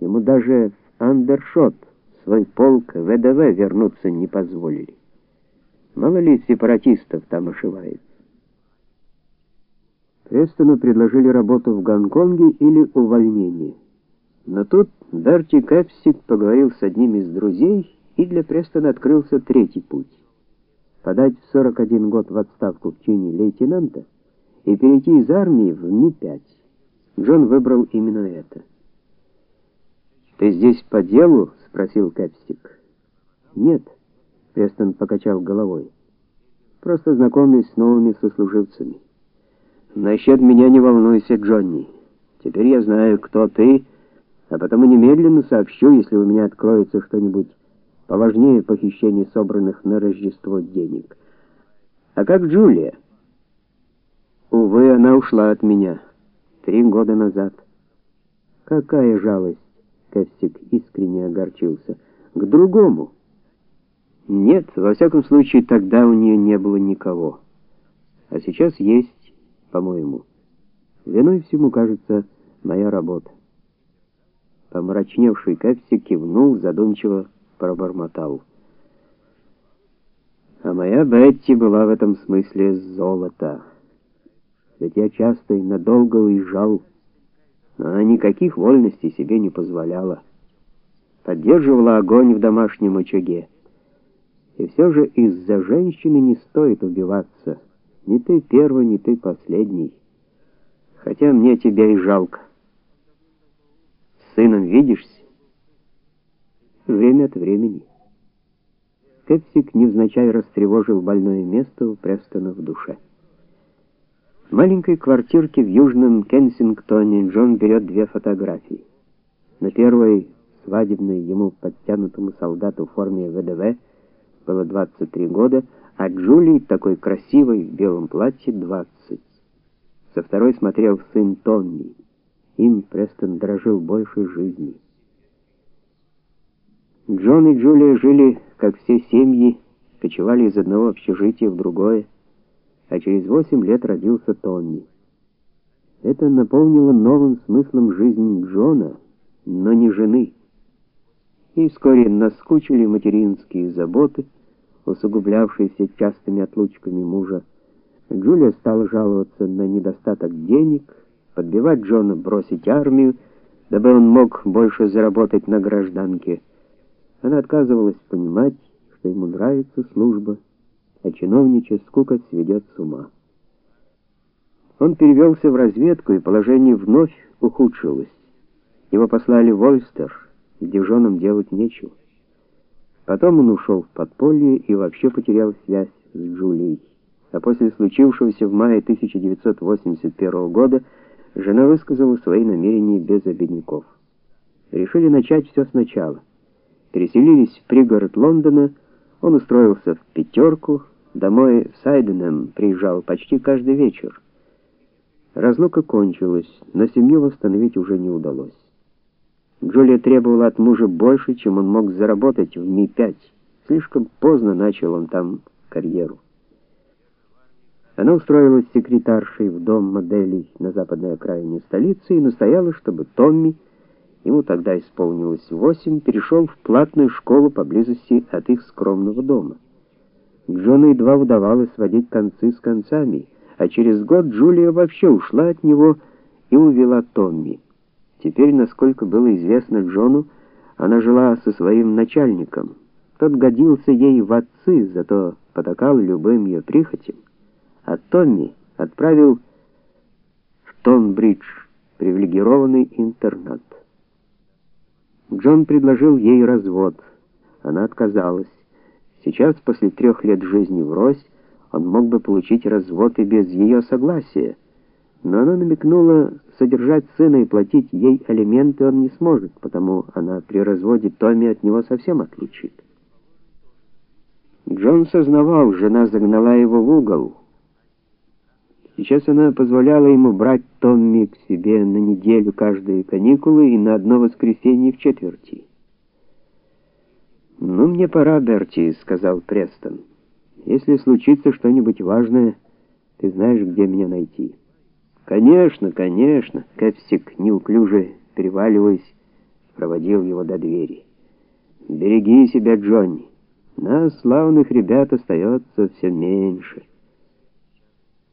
Ему даже в Андершот, свой полк ВДВ вернуться не позволили. Мало ли сепаратистов там ошивается. Престону предложили работу в Гонконге или увольнение. Но тут Берти Кэпсик поговорил с одним из друзей, и для Престона открылся третий путь. Подать в 41 год в отставку в чине лейтенанта и перейти из армии в Ми-5. Джон выбрал именно это. Ты здесь по делу? спросил Кэпстик. Нет, Престон покачал головой. Просто знакомлюсь с новыми сослуживцами. Насчет меня не волнуйся, Джонни. Теперь я знаю, кто ты, а потому немедленно сообщу, если у меня откроется что-нибудь поважнее похищения собранных на Рождество денег. А как Джулия? Увы, она ушла от меня три года назад. Какая жалость. Костик искренне огорчился. К другому. Нет, во всяком случае, тогда у нее не было никого. А сейчас есть, по-моему. Виной всему, кажется, моя работа. Помрачневший Костик кивнул, задумчиво пробормотал. А моя Бетти была в этом смысле золото. Ведь я часто и надолго уезжал но она никаких вольностей себе не позволяла. Поддерживала огонь в домашнем очаге. И все же из-за женщины не стоит убиваться. Ни ты первый, ни ты последний. Хотя мне тебя и жалко. С сыном видишься? Время от времени. Кэпсик невзначай растревожил больное место у в душе. В маленькой квартирке в Южном Кенсингтоне Джон берет две фотографии. На первой свадебной ему подтянутому солдату в форме ВДВ было 23 года, а Джулии, такой красивой в белом платье, 20. Со второй смотрел сын Томми. Им Престон дорожил больше жизни. Джон и Джулия жили, как все семьи, кочевали из одного общежития в другое а через восемь лет родился Томми. Это наполнило новым смыслом жизнь Джона, но не жены. И вскоре наскучили материнские заботы, усугублявшиеся частыми отлучками мужа. Джулия стала жаловаться на недостаток денег, подбивать Джона бросить армию, дабы он мог больше заработать на гражданке. Она отказывалась понимать, что ему нравится служба а чиновничья скука сведет с ума. Он перевелся в разведку, и положение вновь ухудшилось. Его послали в Ольстер, где женам делать нечего. Потом он ушел в подполье и вообще потерял связь с Джулией. А после случившегося в мае 1981 года жена высказала свои намерения без обидников. Решили начать все сначала. Переселились в пригород Лондона, он устроился в пятерку, Домой в Сайденем приезжал почти каждый вечер. Разлука кончилась, но семью восстановить уже не удалось. Джулия требовала от мужа больше, чем он мог заработать в Ми-5. Слишком поздно начал он там карьеру. Она устроилась секретаршей в дом моделей на западной окраине столицы и настояла, чтобы Томми, ему тогда исполнилось восемь, перешел в платную школу поблизости от их скромного дома. Джону едва удавалось сводить концы с концами, а через год Джулия вообще ушла от него и увела Томми. Теперь, насколько было известно Джону, она жила со своим начальником. Тот годился ей в отцы, зато потакал любым ее прихотям. А Томми отправил в Тонбридж, привилегированный интернат. Джон предложил ей развод. Она отказалась. Сейчас, после трех лет жизни врозь, он мог бы получить развод и без ее согласия. Но она намекнула, содержать сына и платить ей алименты он не сможет, потому она при разводе Томми от него совсем отлучит. Джон сознавал, жена загнала его в угол. Сейчас она позволяла ему брать Томми к себе на неделю каждые каникулы и на одно воскресенье в четверти. «Ну, мне пора, Берти», — сказал Престон. «Если случится что-нибудь важное, ты знаешь, где меня найти». «Конечно, конечно», — Кэпсик, неуклюже переваливаясь, проводил его до двери. «Береги себя, Джонни. Нас, славных ребят, остается все меньше».